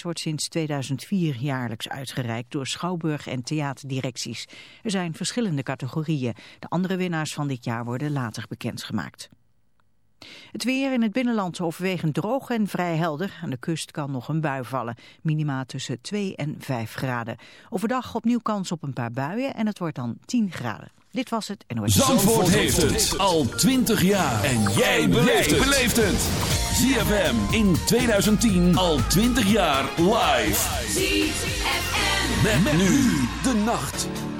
wordt sinds 2004 jaarlijks uitgereikt door schouwburg- en theaterdirecties. Er zijn verschillende categorieën. De andere winnaars van dit jaar worden later bekendgemaakt. Het weer in het binnenland overwegend droog en vrij helder. Aan de kust kan nog een bui vallen. Minima tussen 2 en 5 graden. Overdag opnieuw kans op een paar buien en het wordt dan 10 graden. Dit was het NOS. Zandvoort, Zandvoort heeft het al 20 jaar. En jij beleeft het. ZFM in 2010 al 20 jaar live. ZFM. Met, met nu de nacht.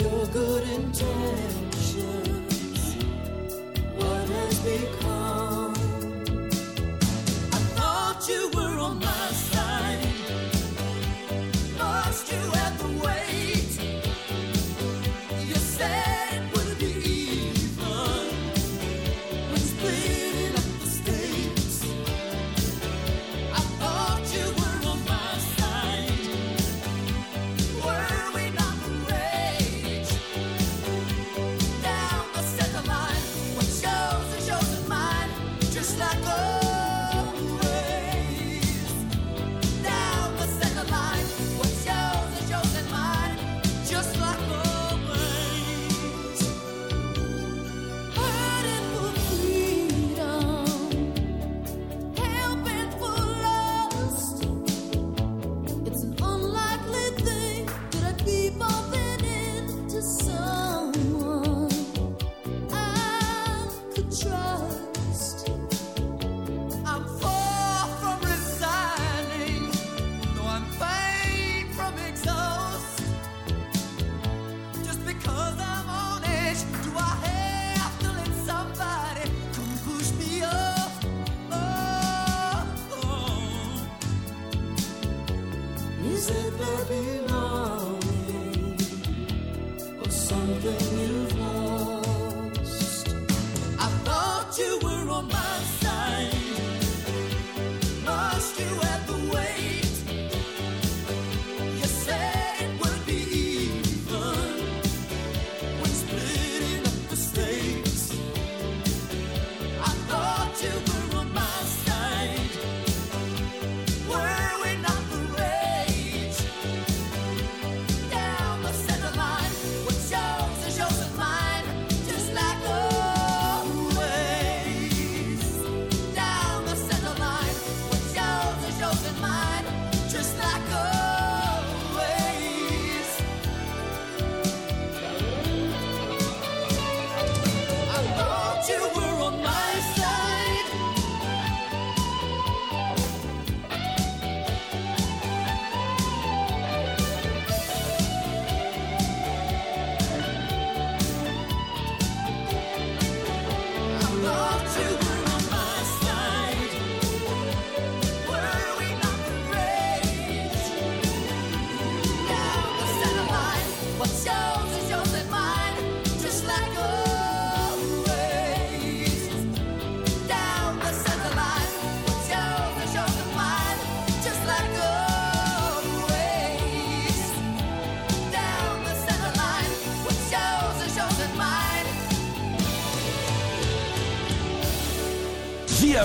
your good intentions.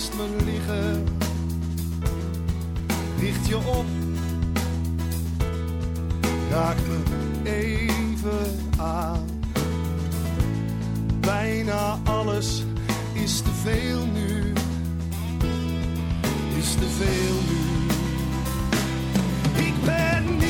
naast liggen, je op, raak me even aan. Bijna alles is te veel nu, is te veel nu. Ik ben niet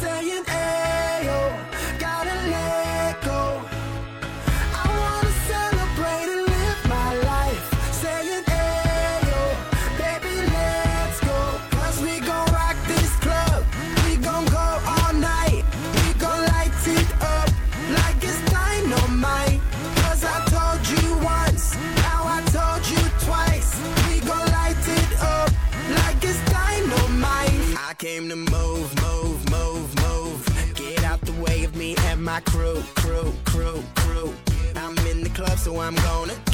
saying, hey. So I'm gonna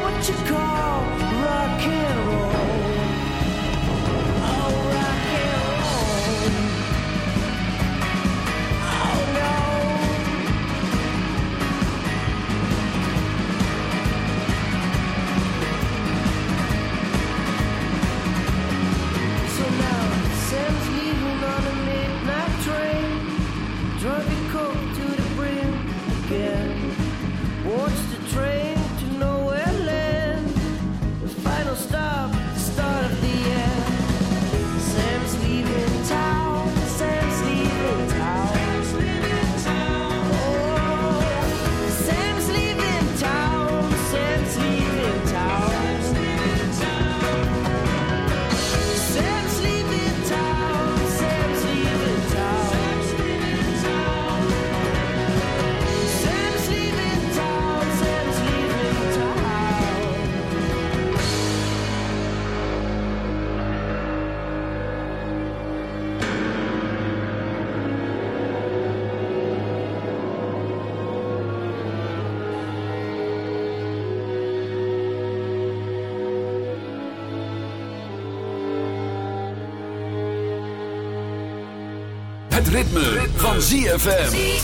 What you call rock and Ritme, van ZFM.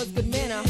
cause good men are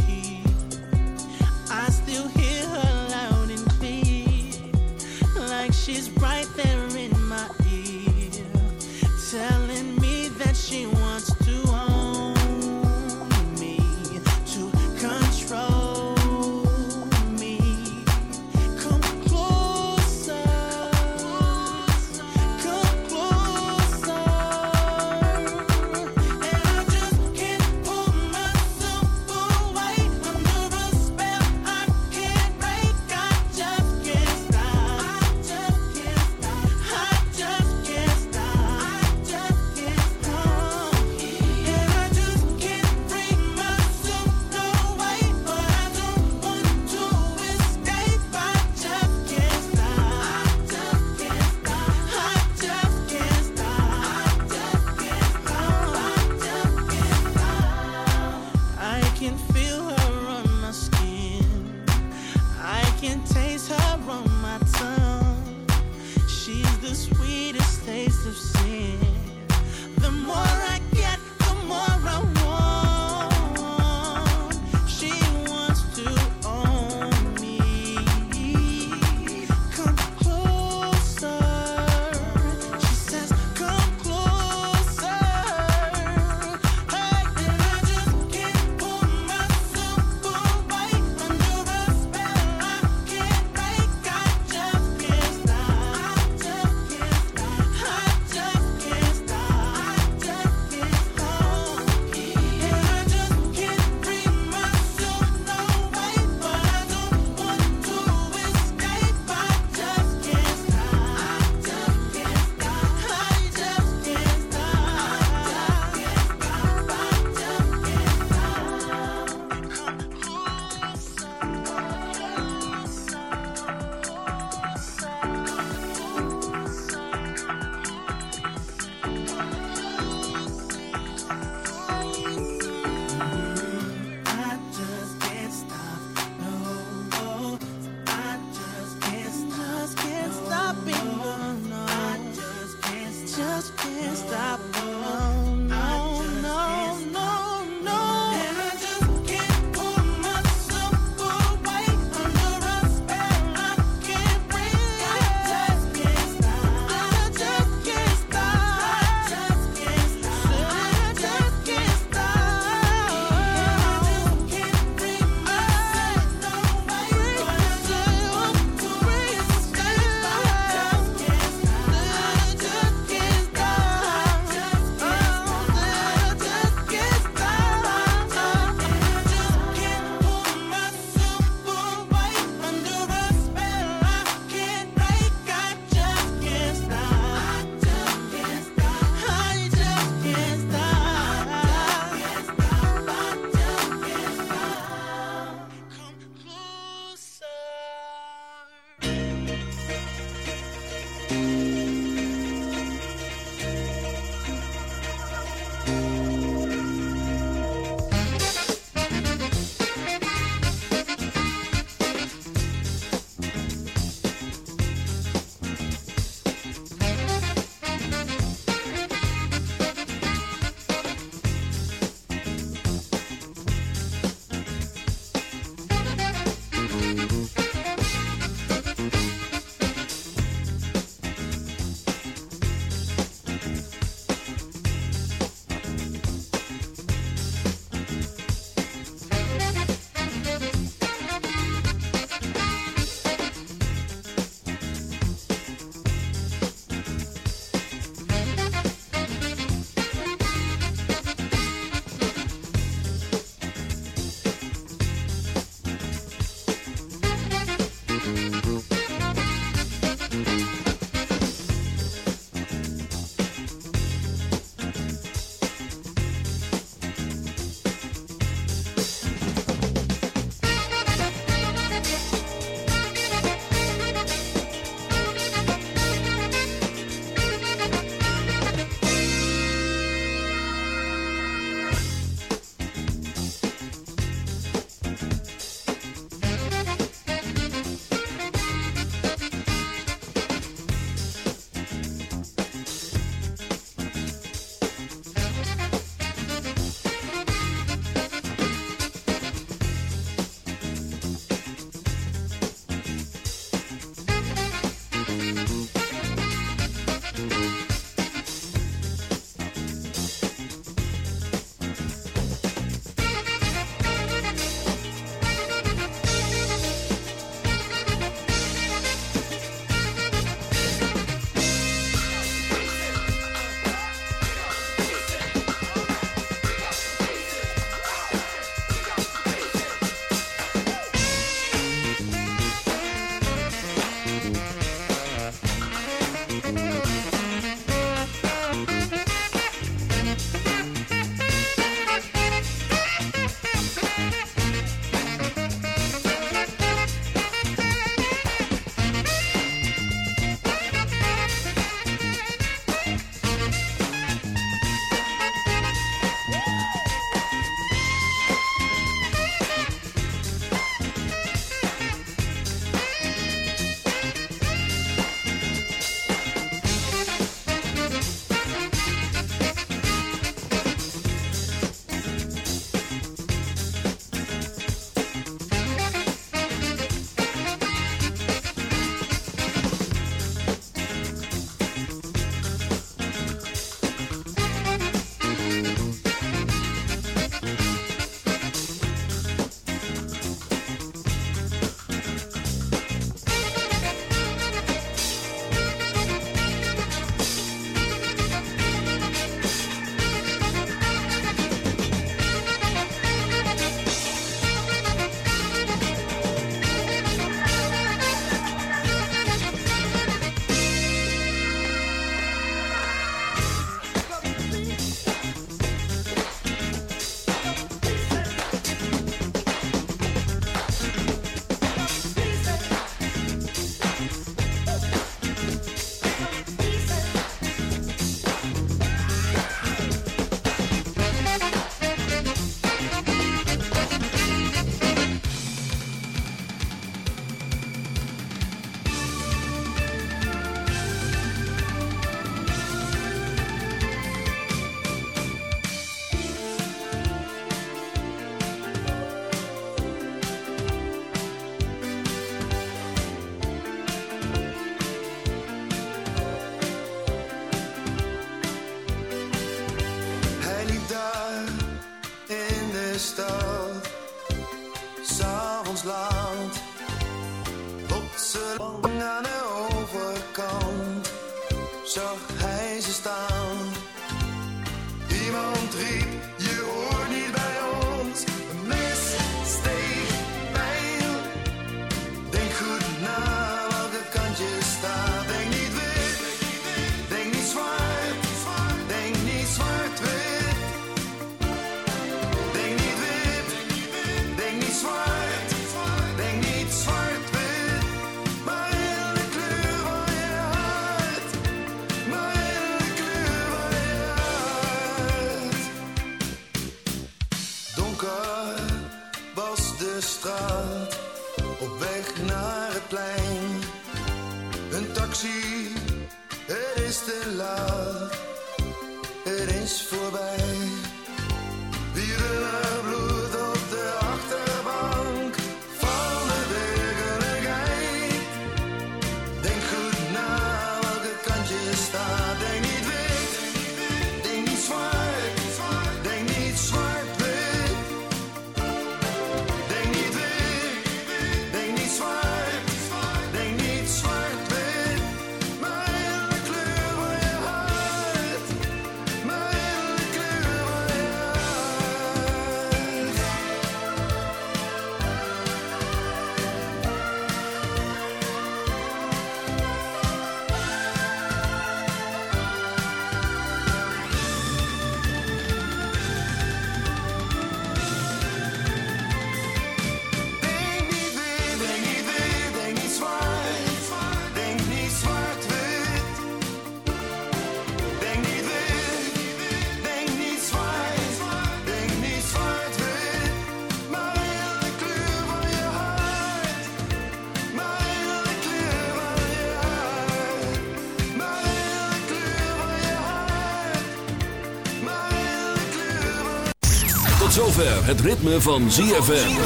zover het ritme van ZFM.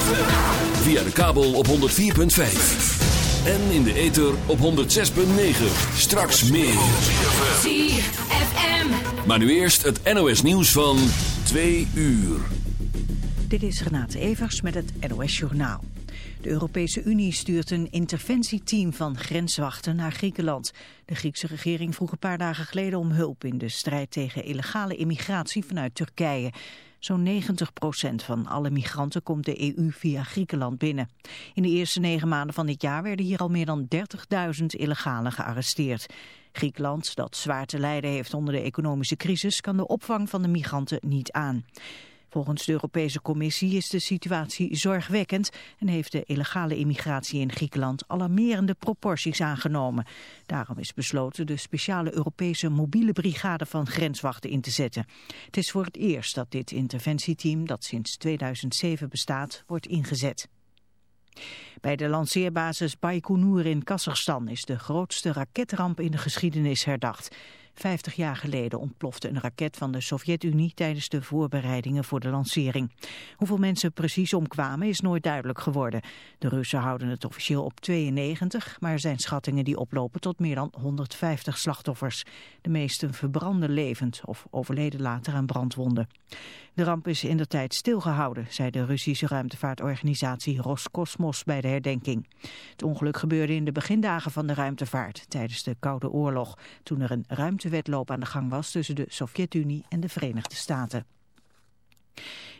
Via de kabel op 104.5. En in de ether op 106.9. Straks meer. ZFM. Maar nu eerst het NOS nieuws van 2 uur. Dit is Renate Evers met het NOS Journaal. De Europese Unie stuurt een interventieteam van grenswachten naar Griekenland. De Griekse regering vroeg een paar dagen geleden om hulp in de strijd tegen illegale immigratie vanuit Turkije. Zo'n 90% van alle migranten komt de EU via Griekenland binnen. In de eerste negen maanden van dit jaar werden hier al meer dan 30.000 illegalen gearresteerd. Griekenland, dat zwaar te lijden heeft onder de economische crisis, kan de opvang van de migranten niet aan. Volgens de Europese Commissie is de situatie zorgwekkend en heeft de illegale immigratie in Griekenland alarmerende proporties aangenomen. Daarom is besloten de speciale Europese mobiele brigade van grenswachten in te zetten. Het is voor het eerst dat dit interventieteam, dat sinds 2007 bestaat, wordt ingezet. Bij de lanceerbasis Baikonur in Kazachstan is de grootste raketramp in de geschiedenis herdacht. Vijftig jaar geleden ontplofte een raket van de Sovjet-Unie tijdens de voorbereidingen voor de lancering. Hoeveel mensen precies omkwamen is nooit duidelijk geworden. De Russen houden het officieel op 92, maar er zijn schattingen die oplopen tot meer dan 150 slachtoffers. De meesten verbranden levend of overleden later aan brandwonden. De ramp is in de tijd stilgehouden, zei de Russische ruimtevaartorganisatie Roscosmos bij de herdenking. Het ongeluk gebeurde in de begindagen van de ruimtevaart tijdens de Koude Oorlog, toen er een ruimtewedloop aan de gang was tussen de Sovjet-Unie en de Verenigde Staten.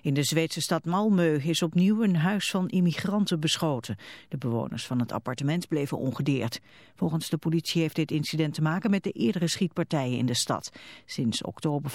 In de Zweedse stad Malmö is opnieuw een huis van immigranten beschoten. De bewoners van het appartement bleven ongedeerd. Volgens de politie heeft dit incident te maken met de eerdere schietpartijen in de stad. Sinds oktober